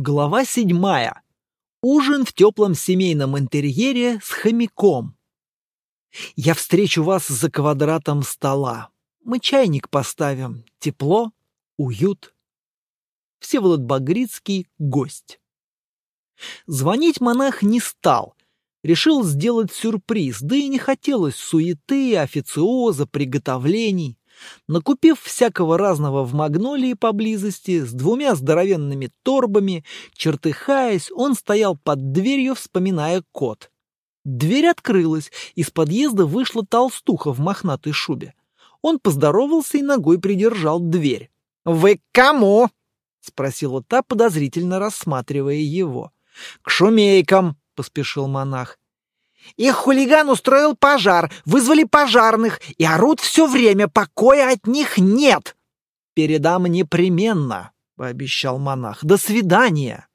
Глава седьмая. Ужин в теплом семейном интерьере с хомяком. Я встречу вас за квадратом стола. Мы чайник поставим. Тепло, уют. Всеволод Багрицкий, гость. Звонить монах не стал. Решил сделать сюрприз, да и не хотелось суеты, официоза, приготовлений. Накупив всякого разного в магнолии поблизости, с двумя здоровенными торбами, чертыхаясь, он стоял под дверью, вспоминая кот. Дверь открылась, из подъезда вышла толстуха в мохнатой шубе. Он поздоровался и ногой придержал дверь. «Вы к кому?» — спросила та, подозрительно рассматривая его. «К шумейкам», — поспешил монах. Их хулиган устроил пожар, вызвали пожарных и орут все время, покоя от них нет. Передам непременно, пообещал монах. До свидания.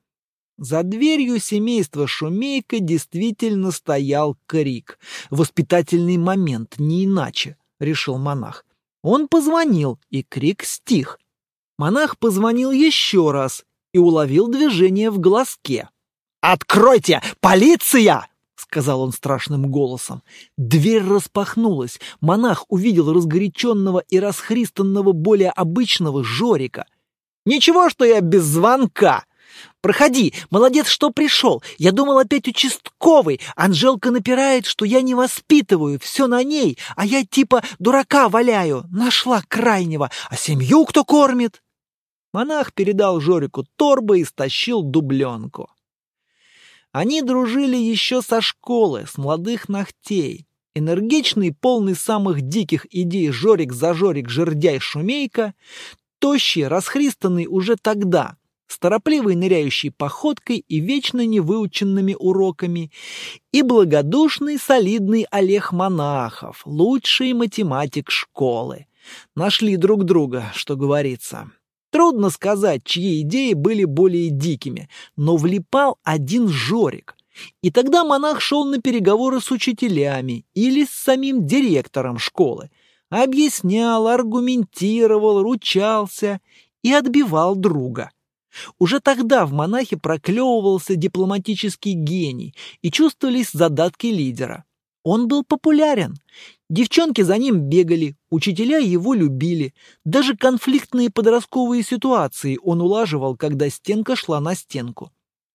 За дверью семейства Шумейка действительно стоял крик. Воспитательный момент, не иначе, решил монах. Он позвонил, и крик стих. Монах позвонил еще раз и уловил движение в глазке. «Откройте! Полиция!» Сказал он страшным голосом. Дверь распахнулась. Монах увидел разгоряченного и расхристанного более обычного Жорика. «Ничего, что я без звонка!» «Проходи! Молодец, что пришел! Я думал, опять участковый! Анжелка напирает, что я не воспитываю, все на ней, а я типа дурака валяю! Нашла крайнего! А семью кто кормит?» Монах передал Жорику торбы и стащил дубленку. Они дружили еще со школы, с молодых ногтей. Энергичный, полный самых диких идей Жорик за Жорик жердяй Шумейка, тощий, расхристанный уже тогда, с торопливой ныряющей походкой и вечно невыученными уроками, и благодушный, солидный Олег Монахов, лучший математик школы. Нашли друг друга, что говорится. Трудно сказать, чьи идеи были более дикими, но влипал один Жорик. И тогда монах шел на переговоры с учителями или с самим директором школы. Объяснял, аргументировал, ручался и отбивал друга. Уже тогда в монахе проклевывался дипломатический гений и чувствовались задатки лидера. Он был популярен. Девчонки за ним бегали, учителя его любили. Даже конфликтные подростковые ситуации он улаживал, когда стенка шла на стенку.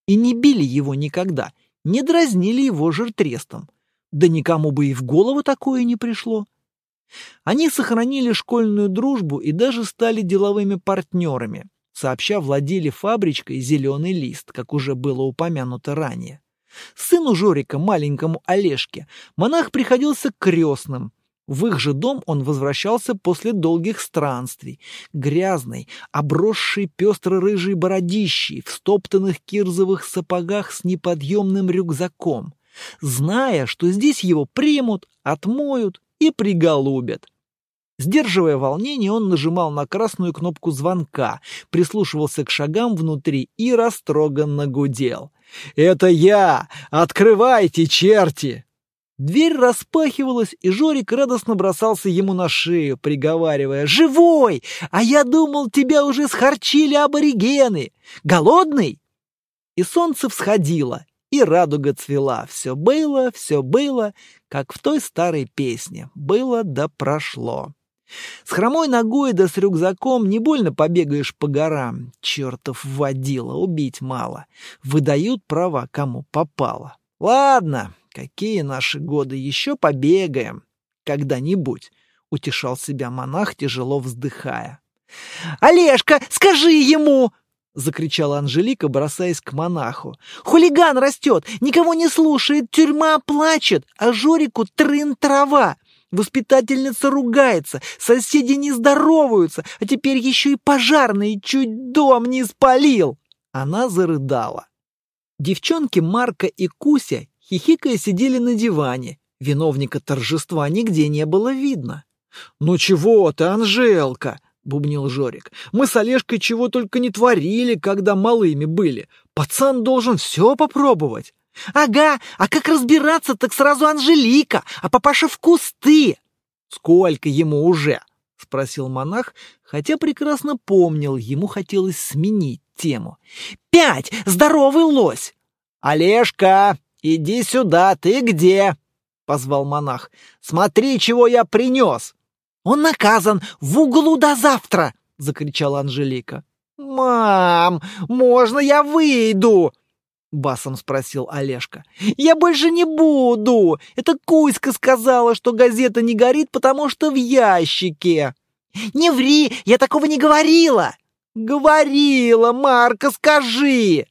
И не били его никогда, не дразнили его жиртрестом. Да никому бы и в голову такое не пришло. Они сохранили школьную дружбу и даже стали деловыми партнерами, сообща владели фабричкой «Зеленый лист», как уже было упомянуто ранее. Сыну Жорика, маленькому Олежке, монах приходился крестным. В их же дом он возвращался после долгих странствий, грязный, обросший пестро-рыжей бородищей, в стоптанных кирзовых сапогах с неподъемным рюкзаком, зная, что здесь его примут, отмоют и приголубят. Сдерживая волнение, он нажимал на красную кнопку звонка, прислушивался к шагам внутри и растроганно гудел. «Это я! Открывайте, черти!» Дверь распахивалась, и Жорик радостно бросался ему на шею, приговаривая «Живой! А я думал, тебя уже схарчили аборигены! Голодный?» И солнце всходило, и радуга цвела. Все было, все было, как в той старой песне. Было да прошло. С хромой ногой да с рюкзаком не больно побегаешь по горам. Чертов водила, убить мало. Выдают права, кому попало. Ладно, какие наши годы, еще побегаем. Когда-нибудь, — утешал себя монах, тяжело вздыхая. «Олежка, скажи ему!» — закричала Анжелика, бросаясь к монаху. «Хулиган растет, никого не слушает, тюрьма плачет, а Жорику трын трава. Воспитательница ругается, соседи не здороваются, а теперь еще и пожарный чуть дом не спалил. Она зарыдала. Девчонки Марка и Куся, хихикая, сидели на диване. Виновника торжества нигде не было видно. «Ну чего ты, Анжелка?» — бубнил Жорик. «Мы с Олежкой чего только не творили, когда малыми были. Пацан должен все попробовать». «Ага, а как разбираться, так сразу Анжелика, а папаша в кусты!» «Сколько ему уже?» — спросил монах, хотя прекрасно помнил, ему хотелось сменить тему. «Пять! Здоровый лось!» «Олежка, иди сюда, ты где?» — позвал монах. «Смотри, чего я принес!» «Он наказан! В углу до завтра!» — закричала Анжелика. «Мам, можно я выйду?» — басом спросил Олежка. «Я больше не буду! Это Кузька сказала, что газета не горит, потому что в ящике!» «Не ври! Я такого не говорила!» «Говорила, Марка, скажи!»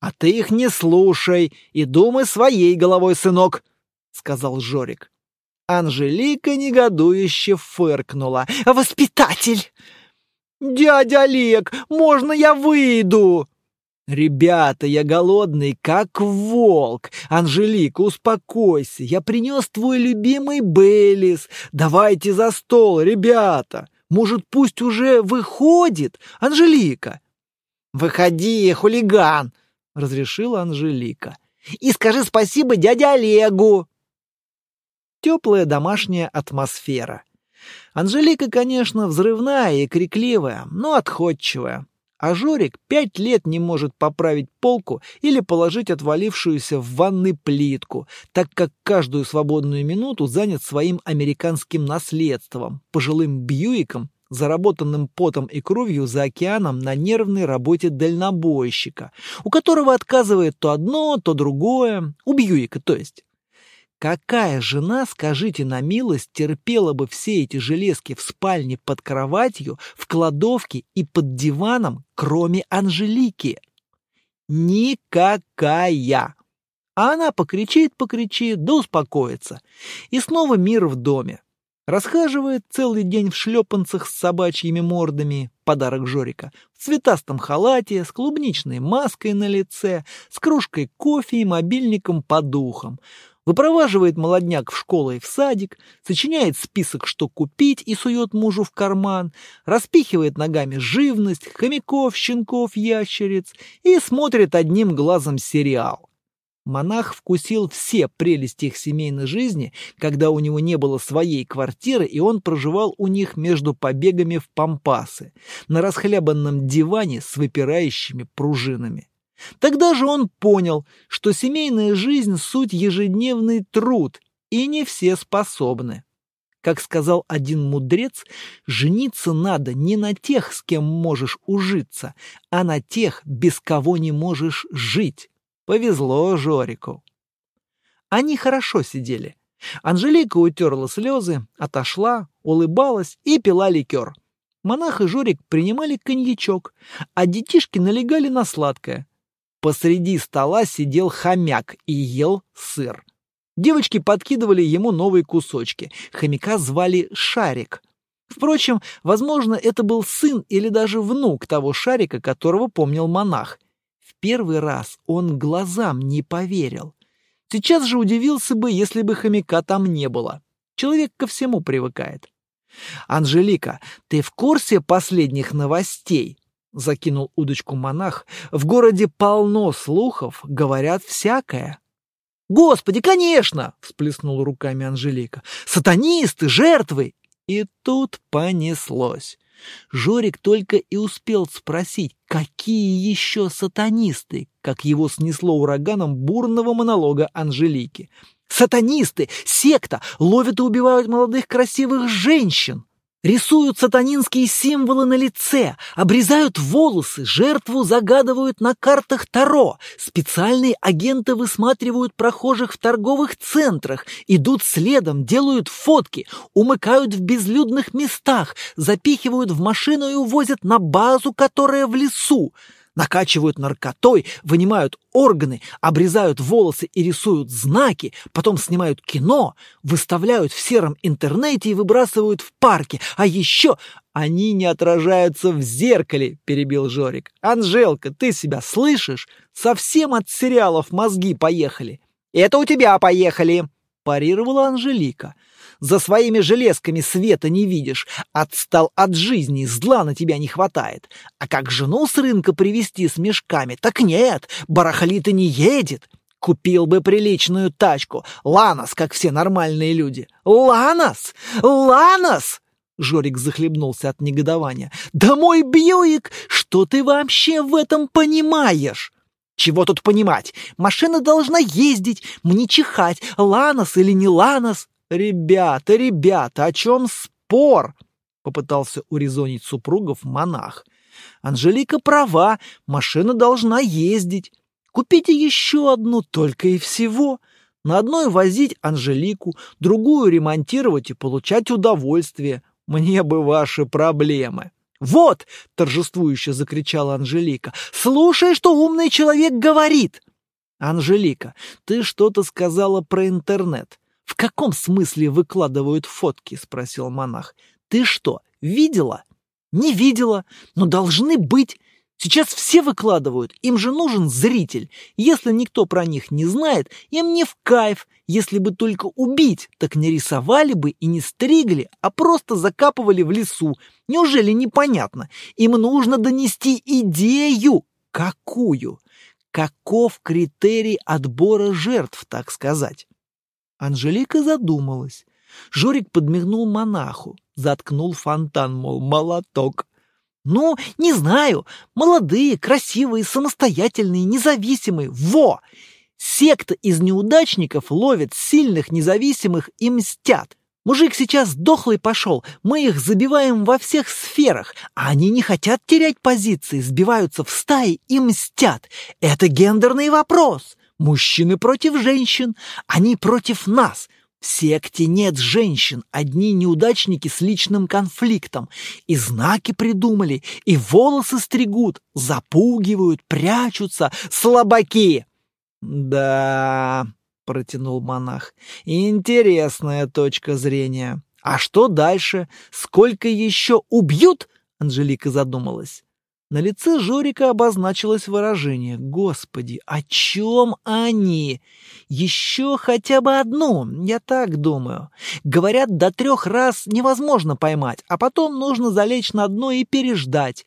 «А ты их не слушай и думай своей головой, сынок!» — сказал Жорик. Анжелика негодующе фыркнула. «Воспитатель!» «Дядя Олег, можно я выйду?» «Ребята, я голодный, как волк. Анжелика, успокойся. Я принес твой любимый Беллис. Давайте за стол, ребята. Может, пусть уже выходит, Анжелика?» «Выходи, хулиган!» — разрешила Анжелика. «И скажи спасибо дяде Олегу!» Теплая домашняя атмосфера. Анжелика, конечно, взрывная и крикливая, но отходчивая. А Жорик пять лет не может поправить полку или положить отвалившуюся в ванной плитку, так как каждую свободную минуту занят своим американским наследством, пожилым Бьюиком, заработанным потом и кровью за океаном на нервной работе дальнобойщика, у которого отказывает то одно, то другое, у Бьюика, то есть. Какая жена, скажите на милость, терпела бы все эти железки в спальне под кроватью, в кладовке и под диваном, кроме Анжелики? Никакая. А она покричит, покричит, да успокоится. И снова мир в доме. Расхаживает целый день в шлепанцах с собачьими мордами, подарок Жорика, в цветастом халате, с клубничной маской на лице, с кружкой кофе и мобильником по духам выпроваживает молодняк в школу и в садик, сочиняет список, что купить, и сует мужу в карман, распихивает ногами живность, хомяков, щенков, ящериц и смотрит одним глазом сериал. Монах вкусил все прелести их семейной жизни, когда у него не было своей квартиры, и он проживал у них между побегами в пампасы, на расхлябанном диване с выпирающими пружинами. Тогда же он понял, что семейная жизнь — суть ежедневный труд, и не все способны. Как сказал один мудрец, жениться надо не на тех, с кем можешь ужиться, а на тех, без кого не можешь жить. Повезло Жорику. Они хорошо сидели. Анжелика утерла слезы, отошла, улыбалась и пила ликер. Монах и Жорик принимали коньячок, а детишки налегали на сладкое. Посреди стола сидел хомяк и ел сыр. Девочки подкидывали ему новые кусочки. Хомяка звали Шарик. Впрочем, возможно, это был сын или даже внук того Шарика, которого помнил монах. В первый раз он глазам не поверил. Сейчас же удивился бы, если бы хомяка там не было. Человек ко всему привыкает. «Анжелика, ты в курсе последних новостей?» — закинул удочку монах, — «в городе полно слухов, говорят всякое». «Господи, конечно!» — всплеснула руками Анжелика. «Сатанисты, жертвы!» И тут понеслось. Жорик только и успел спросить, какие еще сатанисты, как его снесло ураганом бурного монолога Анжелики. «Сатанисты! Секта! Ловят и убивают молодых красивых женщин!» Рисуют сатанинские символы на лице, обрезают волосы, жертву загадывают на картах Таро. Специальные агенты высматривают прохожих в торговых центрах, идут следом, делают фотки, умыкают в безлюдных местах, запихивают в машину и увозят на базу, которая в лесу накачивают наркотой, вынимают органы, обрезают волосы и рисуют знаки, потом снимают кино, выставляют в сером интернете и выбрасывают в парке. А еще они не отражаются в зеркале, перебил Жорик. Анжелка, ты себя слышишь? Совсем от сериалов мозги поехали. Это у тебя поехали, парировала Анжелика. За своими железками света не видишь, отстал от жизни, зла на тебя не хватает. А как жену с рынка привезти с мешками, так нет, барахлита не едет. Купил бы приличную тачку, Ланос, как все нормальные люди. Ланос! Ланос! Жорик захлебнулся от негодования. «Да мой Бьюик! Что ты вообще в этом понимаешь?» «Чего тут понимать? Машина должна ездить, мне чихать, Ланос или не Ланос?» «Ребята, ребята, о чем спор?» Попытался урезонить супругов монах. «Анжелика права, машина должна ездить. Купите еще одну, только и всего. На одной возить Анжелику, другую ремонтировать и получать удовольствие. Мне бы ваши проблемы. Вот, торжествующе закричала Анжелика. Слушай, что умный человек говорит. Анжелика, ты что-то сказала про интернет. В каком смысле выкладывают фотки? спросил монах. Ты что, видела? Не видела, но должны быть. Сейчас все выкладывают, им же нужен зритель. Если никто про них не знает, им не в кайф. Если бы только убить, так не рисовали бы и не стригли, а просто закапывали в лесу. Неужели непонятно? Им нужно донести идею. Какую? Каков критерий отбора жертв, так сказать? Анжелика задумалась. Жорик подмигнул монаху, заткнул фонтан, мол, молоток. Ну, не знаю. Молодые, красивые, самостоятельные, независимые. Во! Секта из неудачников ловит сильных, независимых и мстят. Мужик сейчас дохлый пошел, мы их забиваем во всех сферах, а они не хотят терять позиции, сбиваются в стаи и мстят. Это гендерный вопрос. Мужчины против женщин, они против нас. В секте нет женщин, одни неудачники с личным конфликтом. И знаки придумали, и волосы стригут, запугивают, прячутся, слабаки. Да, протянул монах, интересная точка зрения. А что дальше? Сколько еще убьют? Анжелика задумалась. На лице Жорика обозначилось выражение «Господи, о чем они?» «Еще хотя бы одну, я так думаю. Говорят, до трех раз невозможно поймать, а потом нужно залечь на дно и переждать.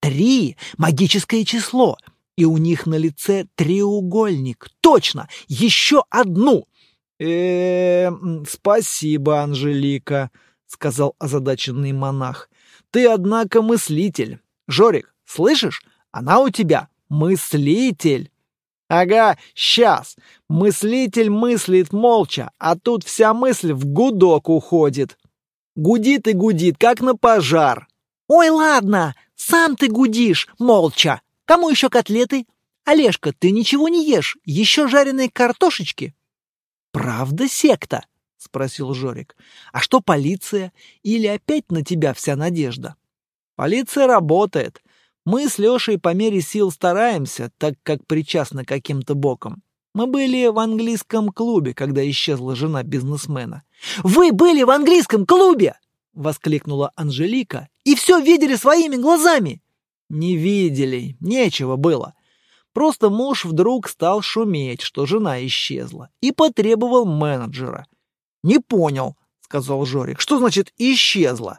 Три — магическое число, и у них на лице треугольник. Точно, еще одну!» э, -э спасибо, Анжелика», — сказал озадаченный монах. «Ты, однако, мыслитель. Жорик, Слышишь? Она у тебя мыслитель. Ага, сейчас. Мыслитель мыслит молча, а тут вся мысль в гудок уходит. Гудит и гудит, как на пожар. Ой, ладно, сам ты гудишь, молча. Кому еще котлеты? Олежка, ты ничего не ешь, еще жареные картошечки. Правда секта? Спросил Жорик. А что полиция? Или опять на тебя вся надежда? Полиция работает. Мы с Лешей по мере сил стараемся, так как причастны каким-то боком. Мы были в английском клубе, когда исчезла жена бизнесмена. «Вы были в английском клубе!» — воскликнула Анжелика. «И все видели своими глазами!» «Не видели, нечего было. Просто муж вдруг стал шуметь, что жена исчезла, и потребовал менеджера. «Не понял», — сказал Жорик. «Что значит «исчезла»?»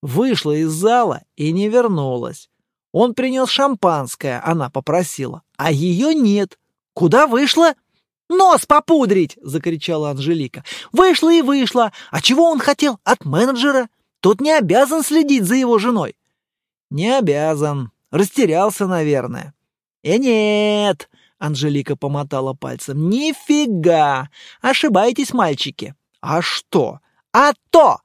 Вышла из зала и не вернулась. Он принес шампанское, она попросила, а ее нет. Куда вышла? «Нос попудрить!» — закричала Анжелика. «Вышла и вышла! А чего он хотел? От менеджера? Тот не обязан следить за его женой». «Не обязан. Растерялся, наверное». «Э, нет!» — Анжелика помотала пальцем. «Нифига! Ошибаетесь, мальчики!» «А что?» «А то!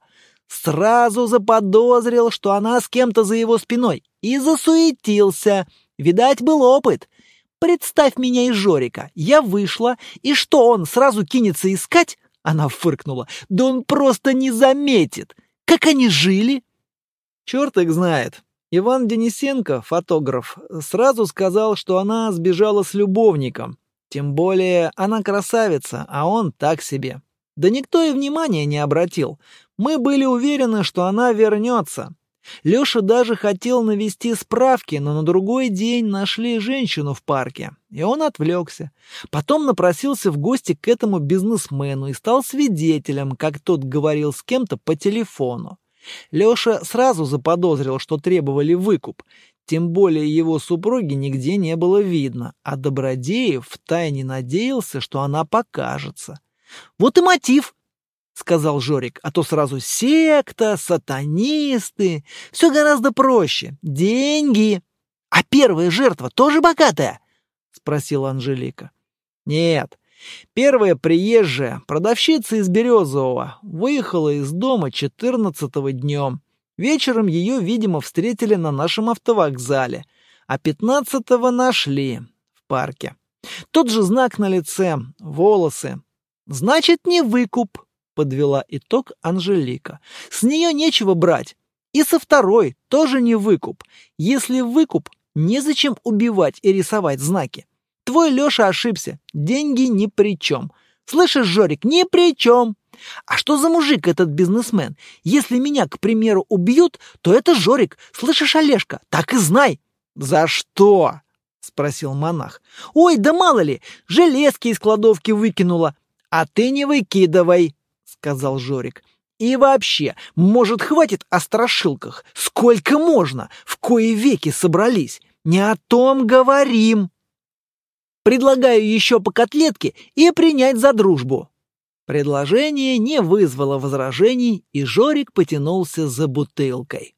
Сразу заподозрил, что она с кем-то за его спиной, и засуетился. Видать, был опыт. Представь меня и Жорика. Я вышла, и что он сразу кинется искать? Она фыркнула. Да он просто не заметит. Как они жили? Черт их знает. Иван Денисенко, фотограф, сразу сказал, что она сбежала с любовником. Тем более она красавица, а он так себе. Да никто и внимания не обратил. Мы были уверены, что она вернется. Леша даже хотел навести справки, но на другой день нашли женщину в парке, и он отвлекся. Потом напросился в гости к этому бизнесмену и стал свидетелем, как тот говорил с кем-то по телефону. Леша сразу заподозрил, что требовали выкуп, тем более его супруги нигде не было видно, а Добродеев втайне надеялся, что она покажется. Вот и мотив. сказал Жорик, а то сразу секта, сатанисты. Все гораздо проще. Деньги. А первая жертва тоже богатая? Спросила Анжелика. Нет. Первая приезжая, продавщица из Березового, выехала из дома 14-го днем. Вечером ее, видимо, встретили на нашем автовокзале, а 15-го нашли в парке. Тот же знак на лице, волосы. Значит, не выкуп, подвела итог Анжелика. С нее нечего брать. И со второй тоже не выкуп. Если выкуп, незачем убивать и рисовать знаки. Твой Леша ошибся. Деньги ни при чем. Слышишь, Жорик, ни при чем. А что за мужик этот бизнесмен? Если меня, к примеру, убьют, то это Жорик. Слышишь, Олежка, так и знай. За что? Спросил монах. Ой, да мало ли, железки из кладовки выкинула. А ты не выкидывай, сказал Жорик. И вообще, может, хватит о страшилках? Сколько можно? В кои веки собрались? Не о том говорим. Предлагаю еще по котлетке и принять за дружбу. Предложение не вызвало возражений, и Жорик потянулся за бутылкой.